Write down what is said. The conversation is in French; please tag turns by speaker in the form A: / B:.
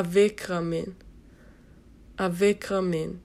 A: avec Ramen. Avec Ramen.